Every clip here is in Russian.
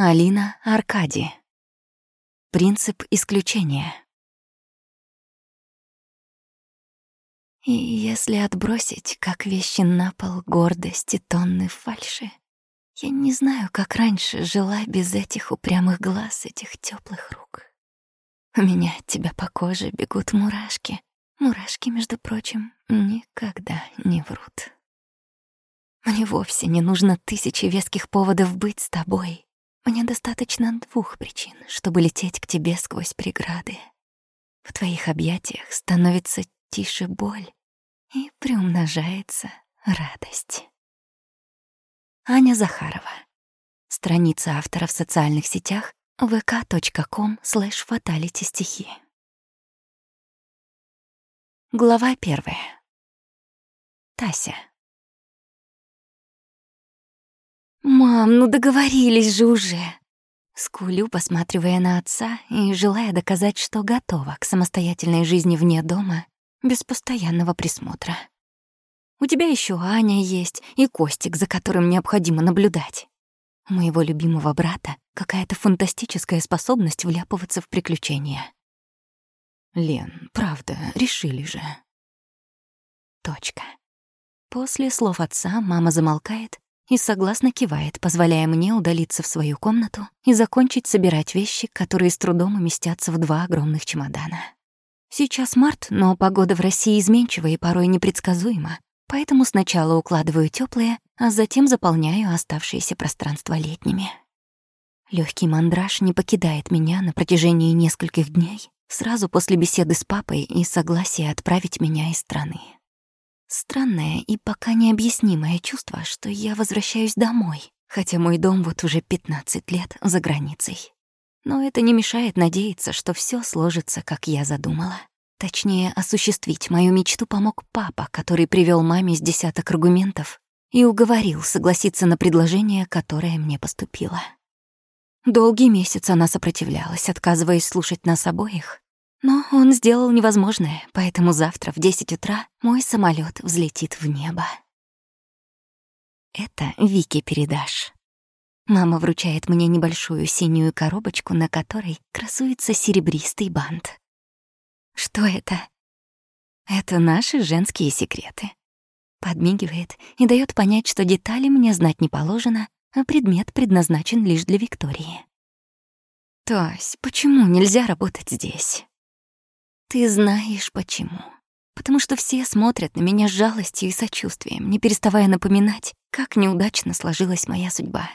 Алина Аркади. Принцип исключения. И если отбросить, как вещи на пол, гордость и тонны фальши, я не знаю, как раньше жила без этих упрямых глаз, этих теплых рук. У меня от тебя по коже бегут мурашки. Мурашки, между прочим, никогда не врут. Мне вовсе не нужно тысячи веских поводов быть с тобой, мне достаточно двух причин, чтобы лететь к тебе сквозь преграды. В твоих объятиях становится тише боль и приумножается радость. Аня Захарова. Страница автора в социальных сетях vk.com slash fatality стихи. Глава первая. Тася. «Мам, ну договорились же уже!» Скулю, посматривая на отца и желая доказать, что готова к самостоятельной жизни вне дома, без постоянного присмотра. У тебя еще Аня есть и Костик, за которым необходимо наблюдать. У моего любимого брата какая-то фантастическая способность вляпываться в приключения. Лен, правда, решили же. Точка. После слов отца мама замолкает и согласно кивает, позволяя мне удалиться в свою комнату и закончить собирать вещи, которые с трудом уместятся в два огромных чемодана. Сейчас март, но погода в России изменчива и порой непредсказуема, поэтому сначала укладываю теплые, а затем заполняю оставшееся пространство летними. Легкий мандраж не покидает меня на протяжении нескольких дней, сразу после беседы с папой и согласия отправить меня из страны. Странное и пока необъяснимое чувство, что я возвращаюсь домой, хотя мой дом вот уже 15 лет за границей. Но это не мешает надеяться, что все сложится, как я задумала. Точнее, осуществить мою мечту помог папа, который привел маме с десяток аргументов и уговорил согласиться на предложение, которое мне поступило. Долгий месяц она сопротивлялась, отказываясь слушать нас обоих, но он сделал невозможное, поэтому завтра в 10 утра мой самолет взлетит в небо. Это Вике передашь. Мама вручает мне небольшую синюю коробочку, на которой красуется серебристый бант. Что это? Это наши женские секреты. Подмигивает и дает понять, что детали мне знать не положено, а предмет предназначен лишь для Виктории. Тось, почему нельзя работать здесь? Ты знаешь почему. Потому что все смотрят на меня с жалостью и сочувствием, не переставая напоминать, как неудачно сложилась моя судьба.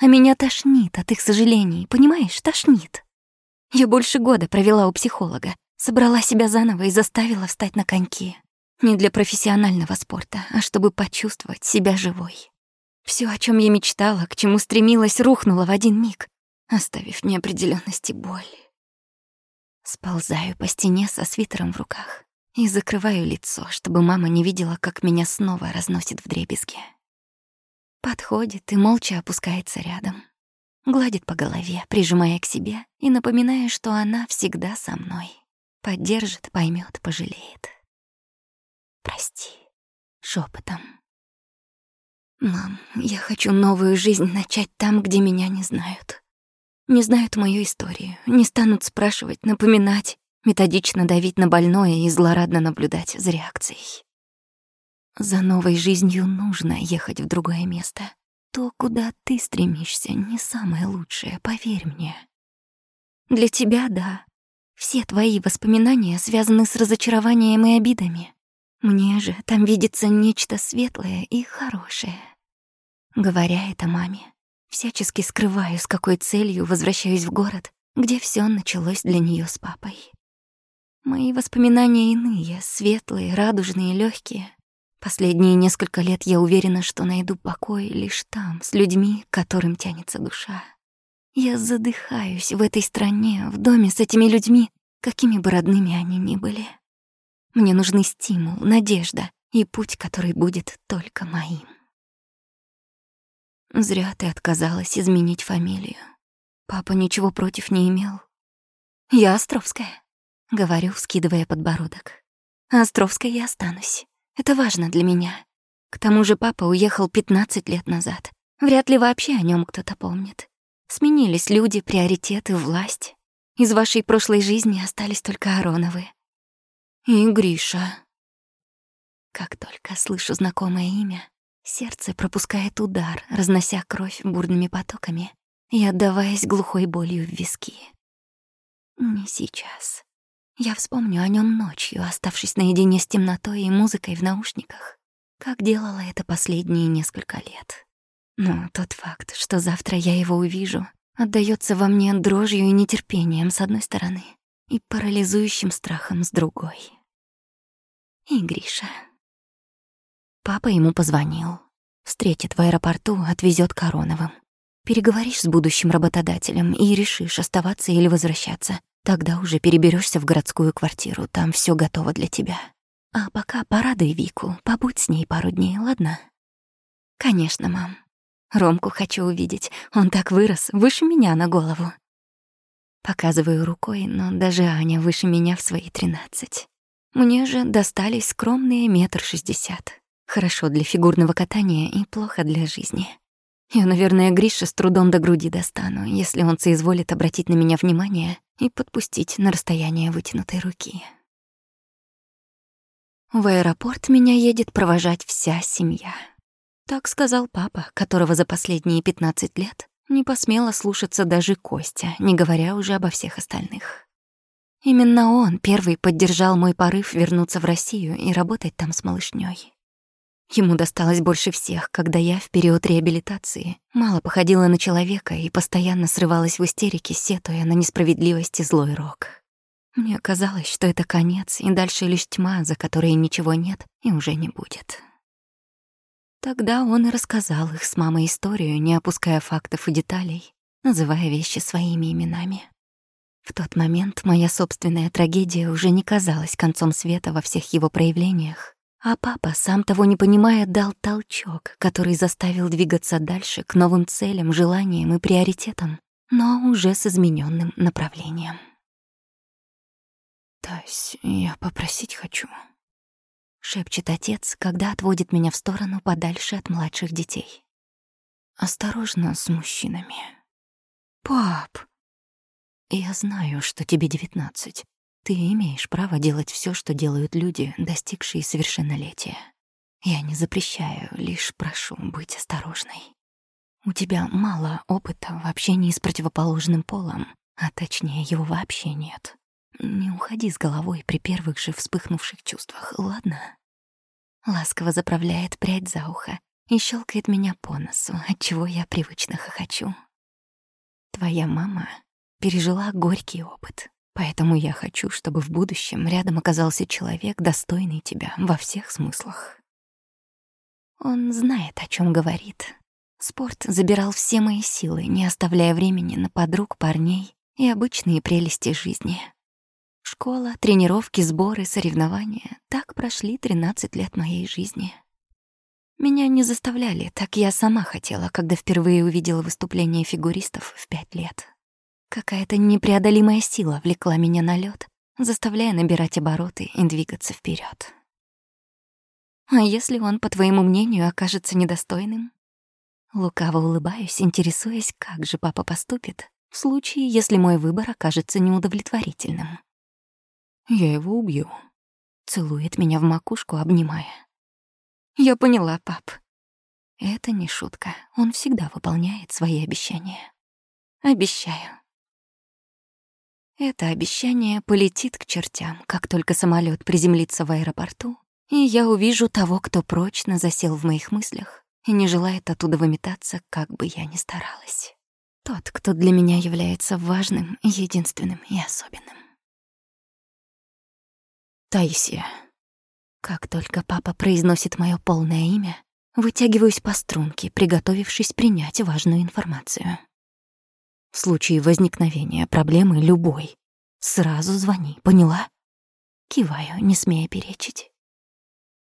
А меня тошнит от их сожалений, понимаешь, тошнит. Я больше года провела у психолога, собрала себя заново и заставила встать на коньки. Не для профессионального спорта, а чтобы почувствовать себя живой. Все, о чем я мечтала, к чему стремилась, рухнуло в один миг, оставив неопределенность и боль. Сползаю по стене со свитером в руках и закрываю лицо, чтобы мама не видела, как меня снова разносит в дребезги. Подходит и молча опускается рядом. Гладит по голове, прижимая к себе и напоминая, что она всегда со мной. Поддержит, поймет, пожалеет. «Прости», — шепотом. «Мам, я хочу новую жизнь начать там, где меня не знают не знают мою историю, не станут спрашивать, напоминать, методично давить на больное и злорадно наблюдать за реакцией. За новой жизнью нужно ехать в другое место. То, куда ты стремишься, не самое лучшее, поверь мне. Для тебя — да. Все твои воспоминания связаны с разочарованием и обидами. Мне же там видится нечто светлое и хорошее. Говоря это маме, Всячески скрываю, с какой целью возвращаюсь в город, где все началось для нее с папой. Мои воспоминания иные, светлые, радужные, легкие. Последние несколько лет я уверена, что найду покой лишь там, с людьми, к которым тянется душа. Я задыхаюсь в этой стране, в доме с этими людьми, какими бы родными они ни были. Мне нужны стимул, надежда и путь, который будет только моим. Зря ты отказалась изменить фамилию. Папа ничего против не имел. Я Островская, говорю, скидывая подбородок. Островской я останусь. Это важно для меня. К тому же папа уехал 15 лет назад. Вряд ли вообще о нем кто-то помнит. Сменились люди, приоритеты, власть. Из вашей прошлой жизни остались только Ароновы. И Гриша. Как только слышу знакомое имя, сердце пропускает удар, разнося кровь бурными потоками и отдаваясь глухой болью в виски. Не сейчас. Я вспомню о нем ночью, оставшись наедине с темнотой и музыкой в наушниках, как делала это последние несколько лет. Но тот факт, что завтра я его увижу, отдаётся во мне дрожью и нетерпением с одной стороны и парализующим страхом с другой. И Гриша. Папа ему позвонил. Встретит в аэропорту, отвезёт Короновым. Переговоришь с будущим работодателем и решишь, оставаться или возвращаться. Тогда уже переберешься в городскую квартиру, там все готово для тебя. А пока порадуй Вику, побудь с ней пару дней, ладно? Конечно, мам. Ромку хочу увидеть. Он так вырос, выше меня на голову. Показываю рукой, но даже Аня выше меня в свои тринадцать. Мне же достались скромные метр шестьдесят. Хорошо для фигурного катания и плохо для жизни. Я, наверное, Гриша с трудом до груди достану, если он соизволит обратить на меня внимание и подпустить на расстояние вытянутой руки. В аэропорт меня едет провожать вся семья. Так сказал папа, которого за последние 15 лет не посмела слушаться даже Костя, не говоря уже обо всех остальных. Именно он первый поддержал мой порыв вернуться в Россию и работать там с малышней. Ему досталось больше всех, когда я в период реабилитации мало походила на человека и постоянно срывалась в истерике, сетуя на несправедливость и злой рок. Мне казалось, что это конец, и дальше лишь тьма, за которой ничего нет и уже не будет. Тогда он и рассказал их с мамой историю, не опуская фактов и деталей, называя вещи своими именами. В тот момент моя собственная трагедия уже не казалась концом света во всех его проявлениях, а папа, сам того не понимая, дал толчок, который заставил двигаться дальше к новым целям, желаниям и приоритетам, но уже с измененным направлением. «Тась, я попросить хочу», — шепчет отец, когда отводит меня в сторону подальше от младших детей. «Осторожно с мужчинами». «Пап!» «Я знаю, что тебе девятнадцать, ты имеешь право делать все, что делают люди, достигшие совершеннолетия. Я не запрещаю, лишь прошу быть осторожной. У тебя мало опыта в общении с противоположным полом, а точнее его вообще нет. Не уходи с головой при первых же вспыхнувших чувствах, ладно? Ласково заправляет прядь за ухо и щелкает меня по носу, отчего я привычно хохочу. Твоя мама пережила горький опыт, Поэтому я хочу, чтобы в будущем рядом оказался человек, достойный тебя во всех смыслах. Он знает, о чем говорит. Спорт забирал все мои силы, не оставляя времени на подруг, парней и обычные прелести жизни. Школа, тренировки, сборы, соревнования — так прошли 13 лет моей жизни. Меня не заставляли, так я сама хотела, когда впервые увидела выступление фигуристов в пять лет. Какая-то непреодолимая сила влекла меня на лед, заставляя набирать обороты и двигаться вперед. А если он, по твоему мнению, окажется недостойным? Лукаво улыбаюсь, интересуясь, как же папа поступит в случае, если мой выбор окажется неудовлетворительным. Я его убью. Целует меня в макушку, обнимая. Я поняла, пап. Это не шутка. Он всегда выполняет свои обещания. Обещаю. Это обещание полетит к чертям, как только самолет приземлится в аэропорту, и я увижу того, кто прочно засел в моих мыслях и не желает оттуда выметаться, как бы я ни старалась. Тот, кто для меня является важным, единственным и особенным. Таисия. Как только папа произносит мое полное имя, вытягиваюсь по струнке, приготовившись принять важную информацию. В случае возникновения проблемы любой. Сразу звони, поняла? Киваю, не смея перечить.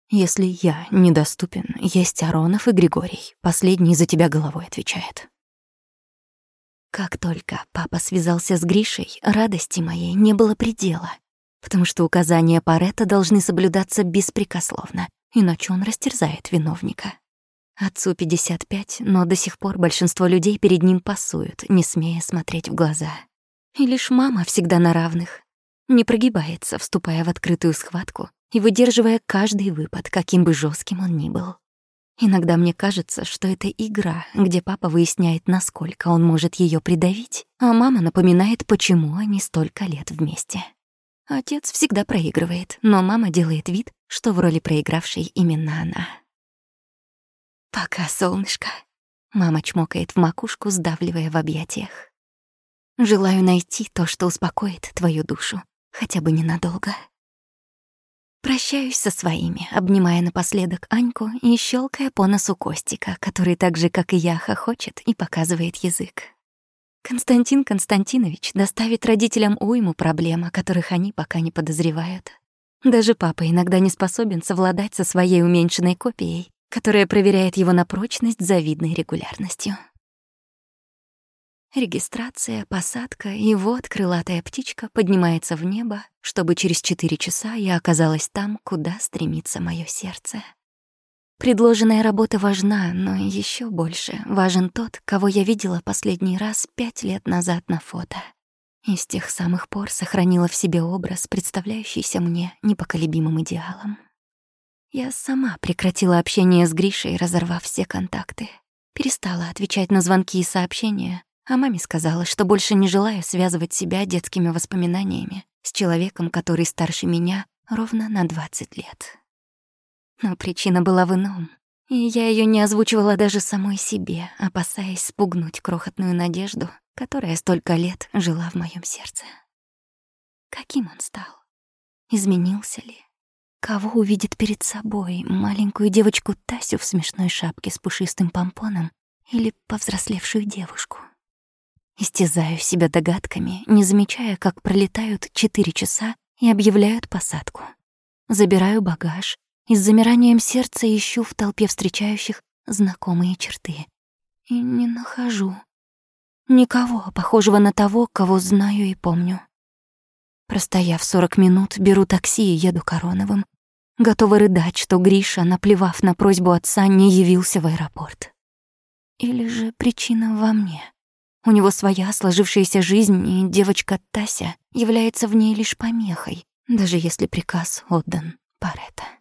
Если я недоступен, есть Аронов и Григорий. Последний за тебя головой отвечает. Как только папа связался с Гришей, радости моей не было предела, потому что указания Паретта должны соблюдаться беспрекословно, иначе он растерзает виновника. Отцу 55, но до сих пор большинство людей перед ним пасуют, не смея смотреть в глаза. И лишь мама всегда на равных. Не прогибается, вступая в открытую схватку и выдерживая каждый выпад, каким бы жестким он ни был. Иногда мне кажется, что это игра, где папа выясняет, насколько он может ее придавить, а мама напоминает, почему они столько лет вместе. Отец всегда проигрывает, но мама делает вид, что в роли проигравшей именно она. «Пока, солнышко», — мама чмокает в макушку, сдавливая в объятиях. «Желаю найти то, что успокоит твою душу, хотя бы ненадолго». Прощаюсь со своими, обнимая напоследок Аньку и щелкая по носу Костика, который так же, как и я, хохочет и показывает язык. Константин Константинович доставит родителям уйму проблем, о которых они пока не подозревают. Даже папа иногда не способен совладать со своей уменьшенной копией, которая проверяет его на прочность завидной регулярностью. Регистрация, посадка, и вот крылатая птичка поднимается в небо, чтобы через четыре часа я оказалась там, куда стремится мое сердце. Предложенная работа важна, но еще больше важен тот, кого я видела последний раз пять лет назад на фото. И с тех самых пор сохранила в себе образ, представляющийся мне непоколебимым идеалом. Я сама прекратила общение с Гришей, разорвав все контакты. Перестала отвечать на звонки и сообщения, а маме сказала, что больше не желаю связывать себя детскими воспоминаниями с человеком, который старше меня ровно на 20 лет. Но причина была в ином, и я ее не озвучивала даже самой себе, опасаясь спугнуть крохотную надежду, которая столько лет жила в моем сердце. Каким он стал? Изменился ли? Кого увидит перед собой? Маленькую девочку Тасю в смешной шапке с пушистым помпоном или повзрослевшую девушку? Истязаю себя догадками, не замечая, как пролетают четыре часа и объявляют посадку. Забираю багаж и с замиранием сердца ищу в толпе встречающих знакомые черты. И не нахожу. Никого, похожего на того, кого знаю и помню. Простояв сорок минут, беру такси и еду Короновым. Готова рыдать, что Гриша, наплевав на просьбу отца, не явился в аэропорт. Или же причина во мне? У него своя сложившаяся жизнь, и девочка Тася является в ней лишь помехой, даже если приказ отдан Паретта.